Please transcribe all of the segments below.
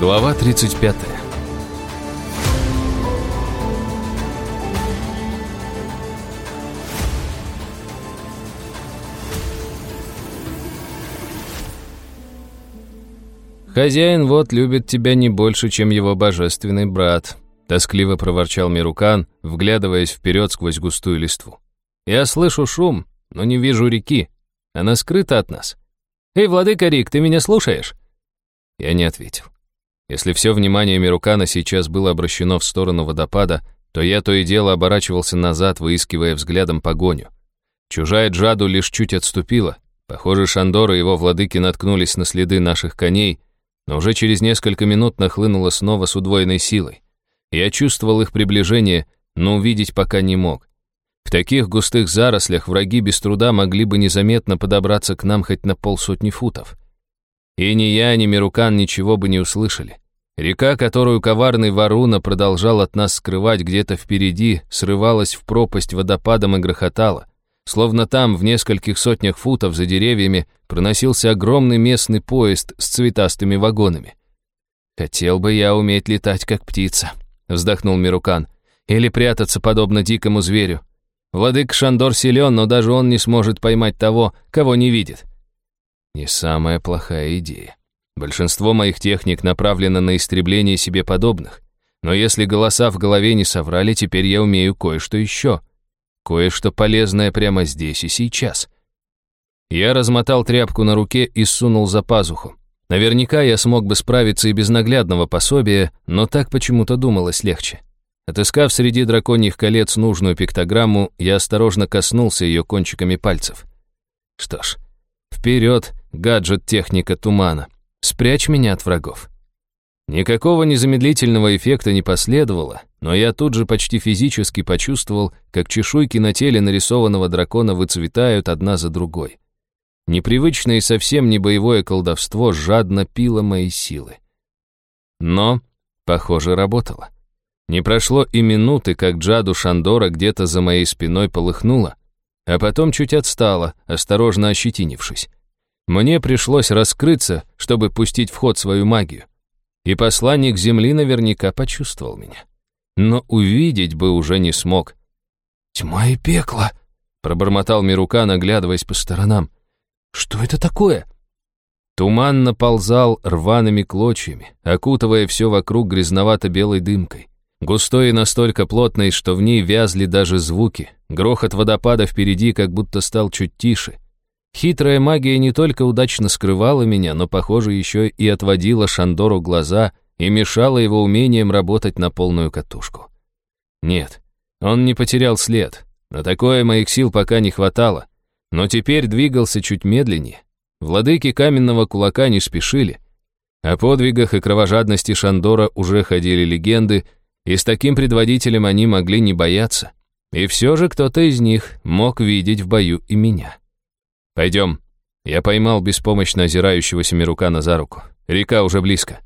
Глава 35 «Хозяин вот любит тебя не больше, чем его божественный брат», тоскливо проворчал Мирукан, вглядываясь вперед сквозь густую листву. «Я слышу шум, но не вижу реки. Она скрыта от нас. Эй, владыка Рик, ты меня слушаешь?» Я не ответил. Если все внимание Мирукана сейчас было обращено в сторону водопада, то я то и дело оборачивался назад, выискивая взглядом погоню. Чужая Джаду лишь чуть отступила. Похоже, Шандор и его владыки наткнулись на следы наших коней, но уже через несколько минут нахлынуло снова с удвоенной силой. Я чувствовал их приближение, но увидеть пока не мог. В таких густых зарослях враги без труда могли бы незаметно подобраться к нам хоть на полсотни футов. И ни я, ни Мирукан ничего бы не услышали. Река, которую коварный Варуна продолжал от нас скрывать где-то впереди, срывалась в пропасть водопадом и грохотала. Словно там, в нескольких сотнях футов за деревьями, проносился огромный местный поезд с цветастыми вагонами. «Хотел бы я уметь летать, как птица», — вздохнул Мирукан, «или прятаться, подобно дикому зверю. Владык Шандор силен, но даже он не сможет поймать того, кого не видит». Не самая плохая идея. Большинство моих техник направлено на истребление себе подобных. Но если голоса в голове не соврали, теперь я умею кое-что еще — Кое-что полезное прямо здесь и сейчас. Я размотал тряпку на руке и сунул за пазуху. Наверняка я смог бы справиться и без наглядного пособия, но так почему-то думалось легче. Отыскав среди драконьих колец нужную пиктограмму, я осторожно коснулся ее кончиками пальцев. Что ж, вперед, гаджет техника тумана. Спрячь меня от врагов. Никакого незамедлительного эффекта не последовало, но я тут же почти физически почувствовал, как чешуйки на теле нарисованного дракона выцветают одна за другой. Непривычное и совсем не боевое колдовство жадно пило мои силы. Но, похоже, работало. Не прошло и минуты, как джаду Шандора где-то за моей спиной полыхнула, а потом чуть отстала, осторожно ощетинившись. Мне пришлось раскрыться, чтобы пустить в ход свою магию и посланник Земли наверняка почувствовал меня. Но увидеть бы уже не смог. «Тьма и пекло!» — пробормотал Мирука, наглядываясь по сторонам. «Что это такое?» Туман наползал рваными клочьями, окутывая все вокруг грязновато-белой дымкой. Густой и настолько плотной, что в ней вязли даже звуки. Грохот водопада впереди как будто стал чуть тише. Хитрая магия не только удачно скрывала меня, но, похоже, еще и отводила Шандору глаза и мешала его умением работать на полную катушку. Нет, он не потерял след. На такое моих сил пока не хватало. Но теперь двигался чуть медленнее. Владыки каменного кулака не спешили. О подвигах и кровожадности Шандора уже ходили легенды, и с таким предводителем они могли не бояться. И все же кто-то из них мог видеть в бою и меня. «Пойдем». Я поймал беспомощно озирающегося Мирукана за руку. Река уже близко.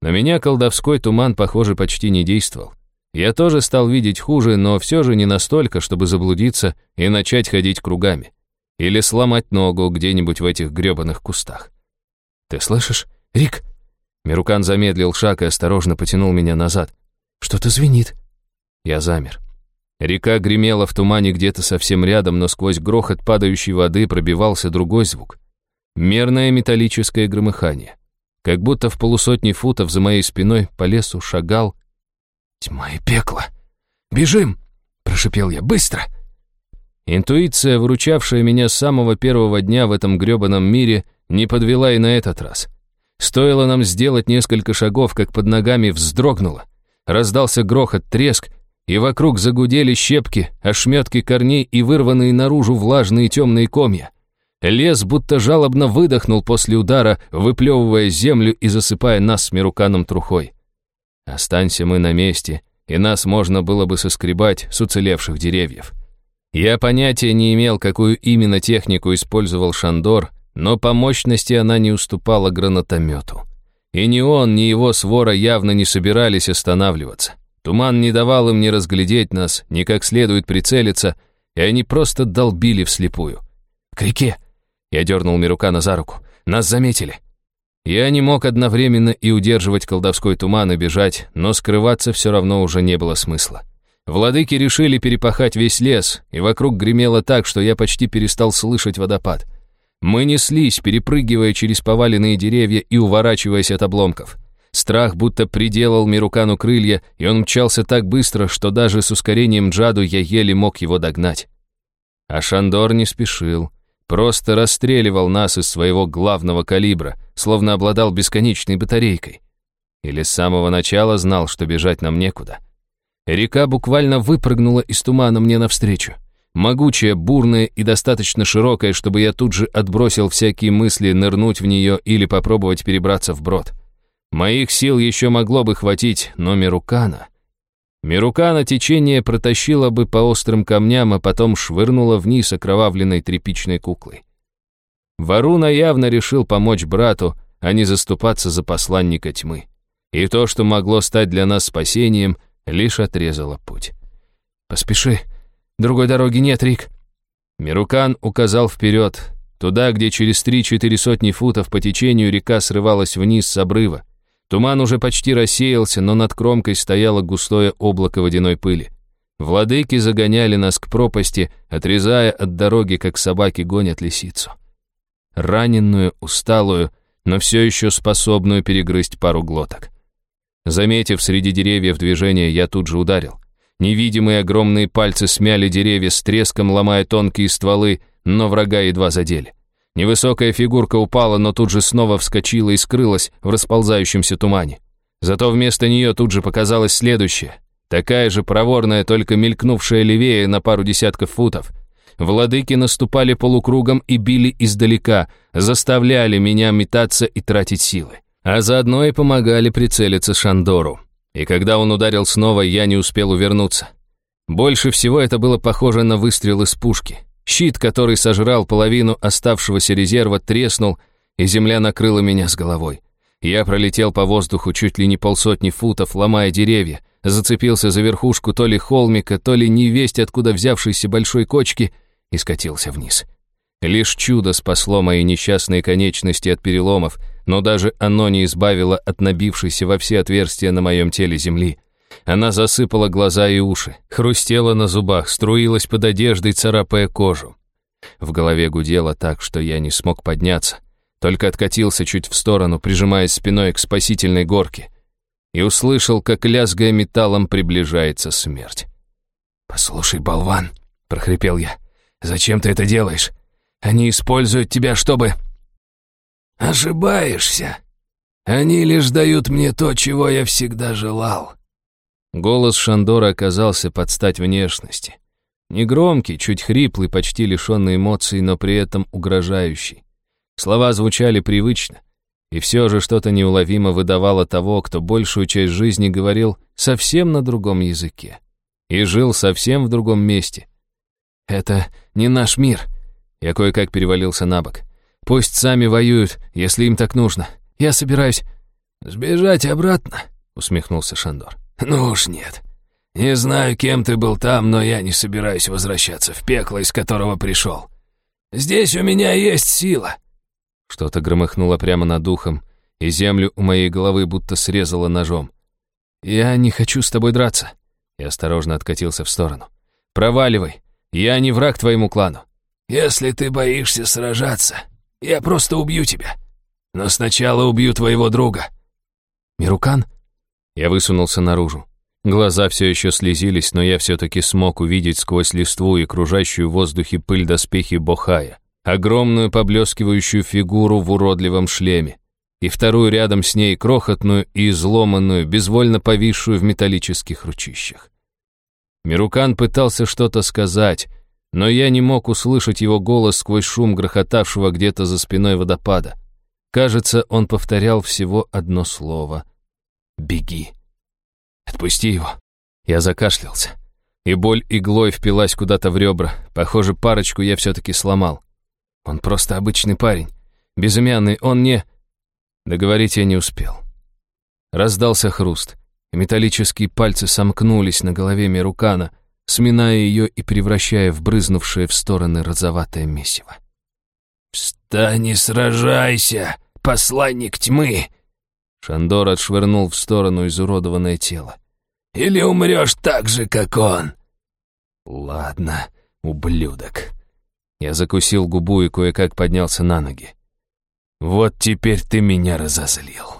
На меня колдовской туман, похоже, почти не действовал. Я тоже стал видеть хуже, но все же не настолько, чтобы заблудиться и начать ходить кругами. Или сломать ногу где-нибудь в этих грёбаных кустах. «Ты слышишь? Рик!» Мирукан замедлил шаг и осторожно потянул меня назад. «Что-то звенит». Я замер. Река гремела в тумане где-то совсем рядом, но сквозь грохот падающей воды пробивался другой звук. Мерное металлическое громыхание. Как будто в полусотни футов за моей спиной по лесу шагал... «Тьма и пекло! Бежим!» — прошипел я. «Быстро!» Интуиция, выручавшая меня с самого первого дня в этом грёбаном мире, не подвела и на этот раз. Стоило нам сделать несколько шагов, как под ногами вздрогнуло. Раздался грохот, треск, и вокруг загудели щепки, ошметки корней и вырванные наружу влажные темные комья. Лес будто жалобно выдохнул после удара, выплевывая землю и засыпая нас с Мируканом трухой. Останься мы на месте, и нас можно было бы соскребать с уцелевших деревьев. Я понятия не имел, какую именно технику использовал Шандор, но по мощности она не уступала гранатомету. И ни он, ни его свора явно не собирались останавливаться. Туман не давал им ни разглядеть нас, ни как следует прицелиться, и они просто долбили вслепую. «К реке!» Я дернул Мирукана за руку. «Нас заметили!» Я не мог одновременно и удерживать колдовской туман и бежать, но скрываться все равно уже не было смысла. Владыки решили перепахать весь лес, и вокруг гремело так, что я почти перестал слышать водопад. Мы неслись, перепрыгивая через поваленные деревья и уворачиваясь от обломков. Страх будто приделал Мирукану крылья, и он мчался так быстро, что даже с ускорением Джаду я еле мог его догнать. А Шандор не спешил, просто расстреливал нас из своего главного калибра, словно обладал бесконечной батарейкой. Или с самого начала знал, что бежать нам некуда. Река буквально выпрыгнула из тумана мне навстречу. Могучая, бурная и достаточно широкая, чтобы я тут же отбросил всякие мысли нырнуть в нее или попробовать перебраться вброд. Моих сил еще могло бы хватить, но Мирукана... Мирукана течение протащило бы по острым камням, а потом швырнуло вниз окровавленной тряпичной куклой. Варуна явно решил помочь брату, а не заступаться за посланника тьмы. И то, что могло стать для нас спасением, лишь отрезало путь. «Поспеши, другой дороги нет, Рик». Мирукан указал вперед, туда, где через три-четыре сотни футов по течению река срывалась вниз с обрыва. Туман уже почти рассеялся, но над кромкой стояло густое облако водяной пыли. Владыки загоняли нас к пропасти, отрезая от дороги, как собаки гонят лисицу. Раненную, усталую, но все еще способную перегрызть пару глоток. Заметив среди деревьев движение, я тут же ударил. Невидимые огромные пальцы смяли деревья с треском, ломая тонкие стволы, но врага едва задели. Невысокая фигурка упала, но тут же снова вскочила и скрылась в расползающемся тумане. Зато вместо нее тут же показалась следующая. Такая же проворная, только мелькнувшая левее на пару десятков футов. Владыки наступали полукругом и били издалека, заставляли меня метаться и тратить силы. А заодно и помогали прицелиться Шандору. И когда он ударил снова, я не успел увернуться. Больше всего это было похоже на выстрел из пушки. Щит, который сожрал половину оставшегося резерва, треснул, и земля накрыла меня с головой. Я пролетел по воздуху чуть ли не полсотни футов, ломая деревья, зацепился за верхушку то ли холмика, то ли невесть, откуда взявшейся большой кочки, и скатился вниз. Лишь чудо спасло мои несчастные конечности от переломов, но даже оно не избавило от набившейся во все отверстия на моем теле земли. Она засыпала глаза и уши, хрустела на зубах, струилась под одеждой, царапая кожу. В голове гудело так, что я не смог подняться, только откатился чуть в сторону, прижимаясь спиной к спасительной горке, и услышал, как лязгая металлом приближается смерть. «Послушай, болван», — прохрипел я, — «зачем ты это делаешь? Они используют тебя, чтобы...» «Ошибаешься. Они лишь дают мне то, чего я всегда желал. Голос Шандора оказался под стать внешности. Негромкий, чуть хриплый, почти лишенный эмоций, но при этом угрожающий. Слова звучали привычно, и все же что-то неуловимо выдавало того, кто большую часть жизни говорил совсем на другом языке. И жил совсем в другом месте. «Это не наш мир», — я кое-как перевалился на бок. «Пусть сами воюют, если им так нужно. Я собираюсь...» «Сбежать обратно?» — усмехнулся Шандор. «Ну уж нет. Не знаю, кем ты был там, но я не собираюсь возвращаться в пекло, из которого пришел. Здесь у меня есть сила». Что-то громыхнуло прямо над духом, и землю у моей головы будто срезало ножом. «Я не хочу с тобой драться». Я осторожно откатился в сторону. «Проваливай. Я не враг твоему клану». «Если ты боишься сражаться, я просто убью тебя. Но сначала убью твоего друга». «Мирукан?» Я высунулся наружу. Глаза все еще слезились, но я все-таки смог увидеть сквозь листву и кружащую в воздухе пыль доспехи Бохая, огромную поблескивающую фигуру в уродливом шлеме, и вторую рядом с ней крохотную и изломанную, безвольно повисшую в металлических ручищах. Мирукан пытался что-то сказать, но я не мог услышать его голос сквозь шум грохотавшего где-то за спиной водопада. Кажется, он повторял всего одно слово — Беги. Отпусти его. Я закашлялся. И боль иглой впилась куда-то в ребра. Похоже, парочку я все-таки сломал. Он просто обычный парень. Безымянный, он не... Договорить я не успел. Раздался хруст, и металлические пальцы сомкнулись на голове Мирукана, сминая ее и превращая в брызнувшее в стороны розоватое месиво. «Встань и сражайся!» посланник тьмы!» Шандор отшвырнул в сторону изуродованное тело. «Или умрешь так же, как он!» «Ладно, ублюдок». Я закусил губу и кое-как поднялся на ноги. «Вот теперь ты меня разозлил».